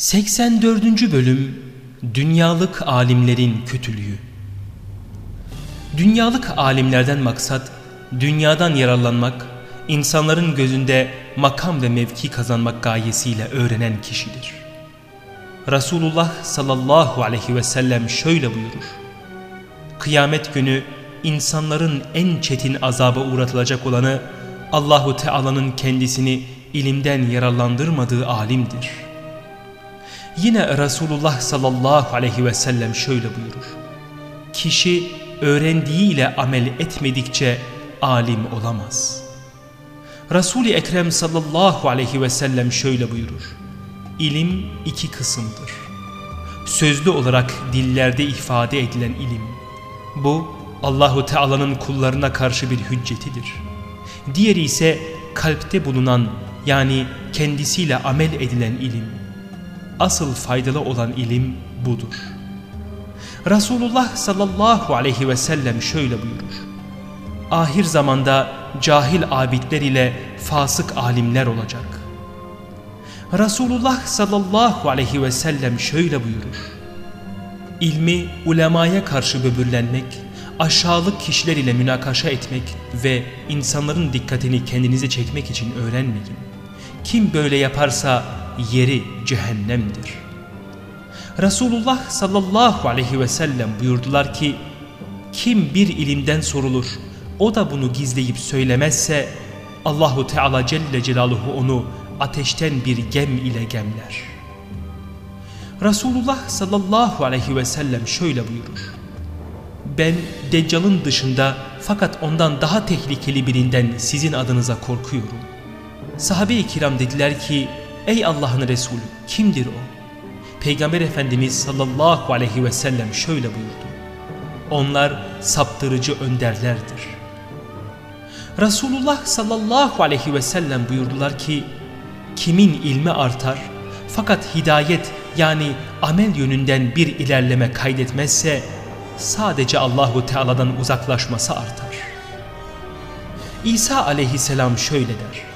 84. Bölüm Dünyalık Alimlerin Kötülüğü Dünyalık alimlerden maksat, dünyadan yararlanmak, insanların gözünde makam ve mevki kazanmak gayesiyle öğrenen kişidir. Resulullah sallallahu aleyhi ve sellem şöyle buyurur. Kıyamet günü insanların en çetin azaba uğratılacak olanı Allahu Teala'nın kendisini ilimden yararlandırmadığı alimdir.'' Yine Resulullah sallallahu aleyhi ve sellem şöyle buyurur. Kişi öğrendiğiyle amel etmedikçe alim olamaz. Resul-i Ekrem sallallahu aleyhi ve sellem şöyle buyurur. İlim iki kısımdır. Sözlü olarak dillerde ifade edilen ilim. Bu Allahu Teala'nın kullarına karşı bir hüccetidir. Diğeri ise kalpte bulunan yani kendisiyle amel edilen ilim asıl faydalı olan ilim budur. Resulullah sallallahu aleyhi ve sellem şöyle buyurur. Ahir zamanda cahil abidler ile fasık alimler olacak. Resulullah sallallahu aleyhi ve sellem şöyle buyurur. İlmi ulemaya karşı böbürlenmek, aşağılık kişiler ile münakaşa etmek ve insanların dikkatini kendinize çekmek için öğrenmeyin. Kim böyle yaparsa yeri cehennemdir. Resulullah sallallahu aleyhi ve sellem buyurdular ki kim bir ilimden sorulur o da bunu gizleyip söylemezse Allahu Teala Celle Celaluhu onu ateşten bir gem ile gemler. Resulullah sallallahu aleyhi ve sellem şöyle buyurur. Ben Deccal'ın dışında fakat ondan daha tehlikeli birinden sizin adınıza korkuyorum. Sahabe-i kiram dediler ki Ey Allah'ın Resulü kimdir o? Peygamber Efendimiz sallallahu aleyhi ve sellem şöyle buyurdu. Onlar saptırıcı önderlerdir. Resulullah sallallahu aleyhi ve sellem buyurdular ki kimin ilmi artar fakat hidayet yani amel yönünden bir ilerleme kaydetmezse sadece Allahu Teala'dan uzaklaşması artar. İsa aleyhisselam şöyle der.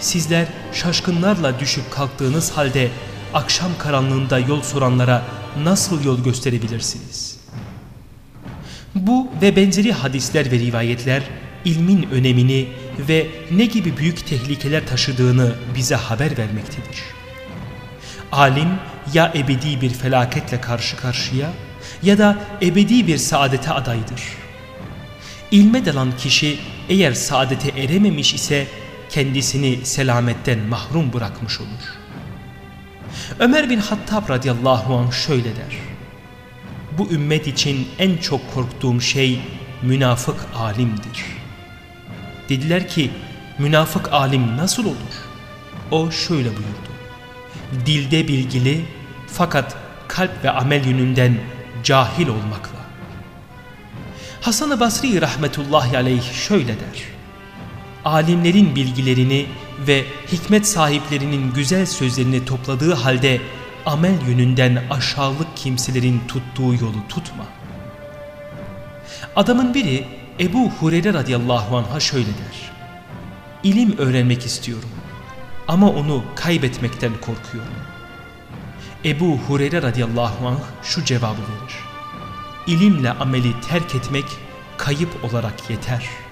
Sizler şaşkınlarla düşüp kalktığınız halde akşam karanlığında yol soranlara nasıl yol gösterebilirsiniz? Bu ve benzeri hadisler ve rivayetler ilmin önemini ve ne gibi büyük tehlikeler taşıdığını bize haber vermektedir. Alim ya ebedi bir felaketle karşı karşıya ya da ebedi bir saadete adaydır. İlme dalan kişi eğer saadete erememiş ise kendisini selametten mahrum bırakmış olur. Ömer bin Hattab radıyallahu anh şöyle der. Bu ümmet için en çok korktuğum şey münafık alimdir. Dediler ki münafık alim nasıl olur? O şöyle buyurdu. Dilde bilgili fakat kalp ve amel yönünden cahil olmakla. Hasan-ı Basri rahmetullahi aleyh şöyle der alimlerin bilgilerini ve hikmet sahiplerinin güzel sözlerini topladığı halde amel yönünden aşağılık kimselerin tuttuğu yolu tutma. Adamın biri Ebu Hureyre radıyallahu anh'a şöyle der. İlim öğrenmek istiyorum ama onu kaybetmekten korkuyorum. Ebu Hureyre radıyallahu anh şu cevabı verir. İlimle ameli terk etmek kayıp olarak yeter.''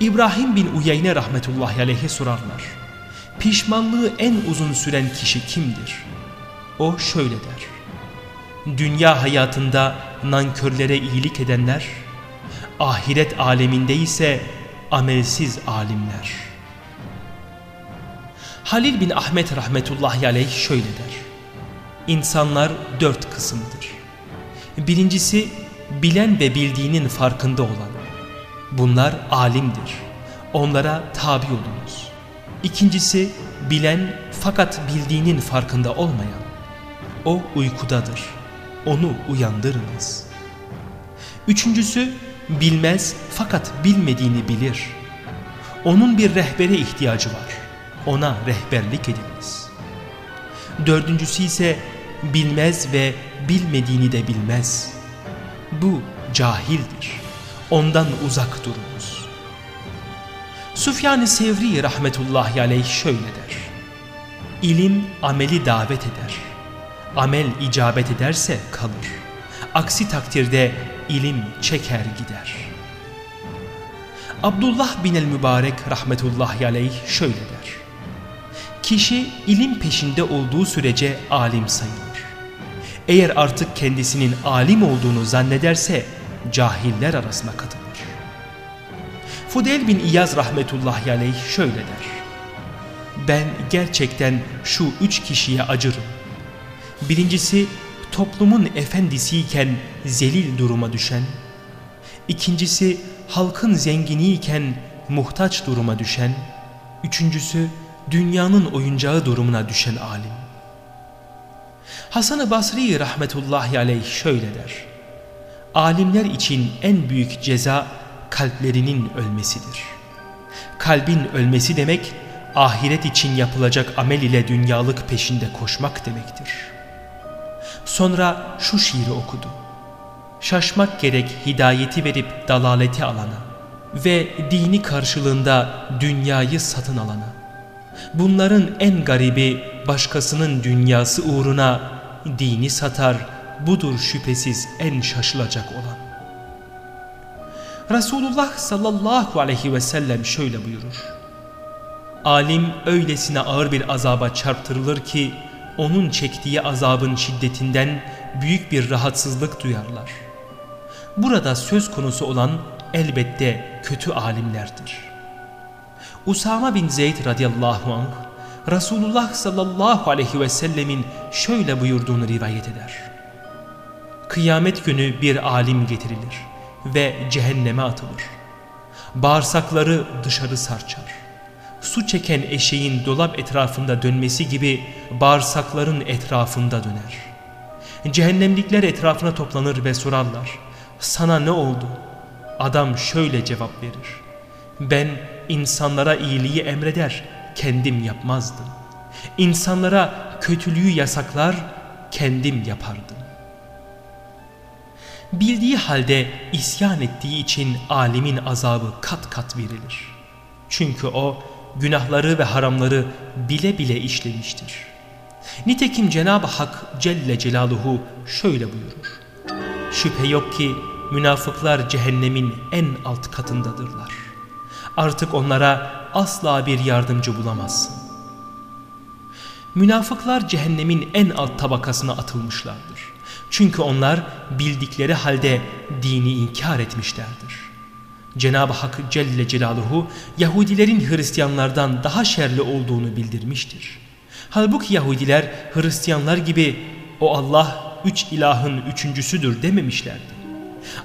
İbrahim bin Uyeyne rahmetullahi aleyhe sorarlar. Pişmanlığı en uzun süren kişi kimdir? O şöyle der. Dünya hayatında nankörlere iyilik edenler, ahiret aleminde ise amelsiz alimler. Halil bin Ahmet rahmetullahi aleyh şöyle der. İnsanlar dört kısımdır. Birincisi bilen ve bildiğinin farkında olan. Bunlar alimdir. Onlara tabi olunuz. İkincisi bilen fakat bildiğinin farkında olmayan. O uykudadır. Onu uyandırınız. Üçüncüsü bilmez fakat bilmediğini bilir. Onun bir rehbere ihtiyacı var. Ona rehberlik ediniz. Dördüncüsü ise bilmez ve bilmediğini de bilmez. Bu cahildir ondan uzak durunuz. Süfyan-ı Sevri rahmetullahi aleyh şöyle der. İlim ameli davet eder. Amel icabet ederse kalır. Aksi takdirde ilim çeker gider. Abdullah bin el-Mübarek rahmetullahi aleyh şöyle der. Kişi ilim peşinde olduğu sürece alim sayılır. Eğer artık kendisinin alim olduğunu zannederse cahiller arasına katılır. Fudel bin İyaz rahmetullahi aleyh şöyle der. Ben gerçekten şu üç kişiye acırım. Birincisi toplumun efendisiyken zelil duruma düşen. İkincisi halkın zenginiyken muhtaç duruma düşen. Üçüncüsü dünyanın oyuncağı durumuna düşen alim. Hasan-ı Basri rahmetullahi aleyh şöyle der. Alimler için en büyük ceza kalplerinin ölmesidir. Kalbin ölmesi demek ahiret için yapılacak amel ile dünyalık peşinde koşmak demektir. Sonra şu şiiri okudu. Şaşmak gerek hidayeti verip dalaleti alana ve dini karşılığında dünyayı satın alana. Bunların en garibi başkasının dünyası uğruna dini satar, budur şüphesiz en şaşılacak olan. Resulullah sallallahu aleyhi ve sellem şöyle buyurur. Alim öylesine ağır bir azaba çarptırılır ki onun çektiği azabın şiddetinden büyük bir rahatsızlık duyarlar. Burada söz konusu olan elbette kötü alimlerdir. Usama bin Zeyd radıyallahu anh Resulullah sallallahu aleyhi ve sellemin şöyle buyurduğunu rivayet eder. Kıyamet günü bir alim getirilir ve cehenneme atılır. Bağırsakları dışarı sarçar. Su çeken eşeğin dolap etrafında dönmesi gibi bağırsakların etrafında döner. Cehennemlikler etrafına toplanır ve sorarlar. Sana ne oldu? Adam şöyle cevap verir. Ben insanlara iyiliği emreder, kendim yapmazdım. İnsanlara kötülüğü yasaklar, kendim yapardım. Bildiği halde isyan ettiği için alimin azabı kat kat verilir. Çünkü o günahları ve haramları bile bile işlemiştir. Nitekim Cenab-ı Hak Celle Celaluhu şöyle buyurur. Şüphe yok ki münafıklar cehennemin en alt katındadırlar. Artık onlara asla bir yardımcı bulamazsın. Münafıklar cehennemin en alt tabakasına atılmışlardır. Çünkü onlar bildikleri halde dini inkar etmişlerdir. Cenab-ı Hak Celle Celaluhu Yahudilerin Hristiyanlardan daha şerli olduğunu bildirmiştir. Halbuki Yahudiler Hristiyanlar gibi o Allah üç ilahın üçüncüsüdür dememişlerdi.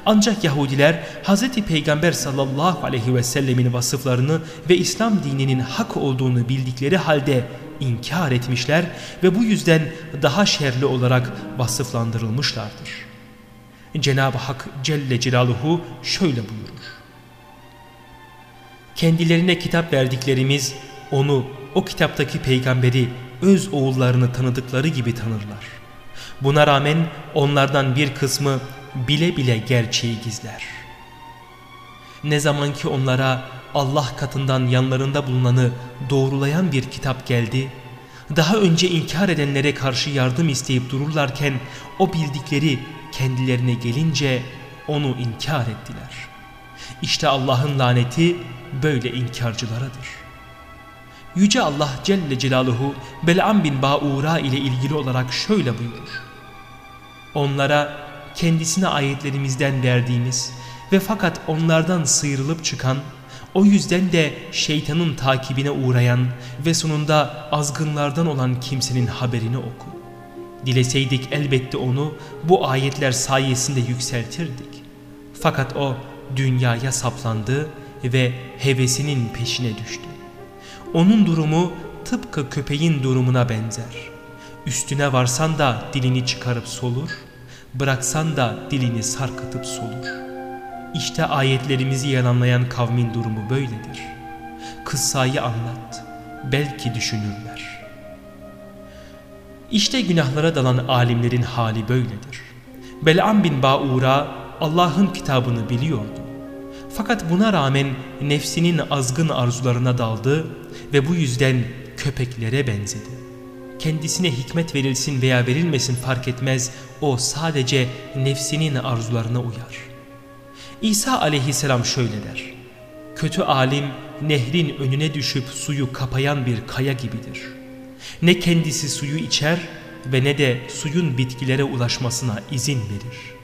Ancak Yahudiler Hz. Peygamber sallallahu aleyhi ve sellemin vasıflarını ve İslam dininin hak olduğunu bildikleri halde inkar etmişler ve bu yüzden daha şerli olarak vasıflandırılmışlardır. Cenab-ı Hak Celle Celaluhu şöyle buyurur. Kendilerine kitap verdiklerimiz onu, o kitaptaki peygamberi öz oğullarını tanıdıkları gibi tanırlar. Buna rağmen onlardan bir kısmı bile bile gerçeği gizler. Ne zaman ki onlara Allah katından yanlarında bulunanı doğrulayan bir kitap geldi, daha önce inkar edenlere karşı yardım isteyip dururlarken o bildikleri kendilerine gelince onu inkar ettiler. İşte Allah'ın laneti böyle inkarcılaradır. Yüce Allah Celle Celaluhu Bel'am bin Ba'ura ile ilgili olarak şöyle buyurur. Onlara kendisine ayetlerimizden verdiğimiz ve fakat onlardan sıyrılıp çıkan, o yüzden de şeytanın takibine uğrayan ve sonunda azgınlardan olan kimsenin haberini oku. Dileseydik elbette onu bu ayetler sayesinde yükseltirdik. Fakat o dünyaya saplandı ve hevesinin peşine düştü. Onun durumu tıpkı köpeğin durumuna benzer. Üstüne varsan da dilini çıkarıp solur, bıraksan da dilini sarkıtıp solur. İşte ayetlerimizi yalanlayan kavmin durumu böyledir. Kıssayı anlat, belki düşünürler. İşte günahlara dalan alimlerin hali böyledir. Bel'am bin Ba'ura Allah'ın kitabını biliyordu. Fakat buna rağmen nefsinin azgın arzularına daldı ve bu yüzden köpeklere benzedi. kendisine hikmet verilsin veya verilmesin fark etmez, o sadece nefsinin arzularına uyar. İsa aleyhisselam şöyle der, kötü alim nehrin önüne düşüp suyu kapayan bir kaya gibidir. Ne kendisi suyu içer ve ne de suyun bitkilere ulaşmasına izin verir.''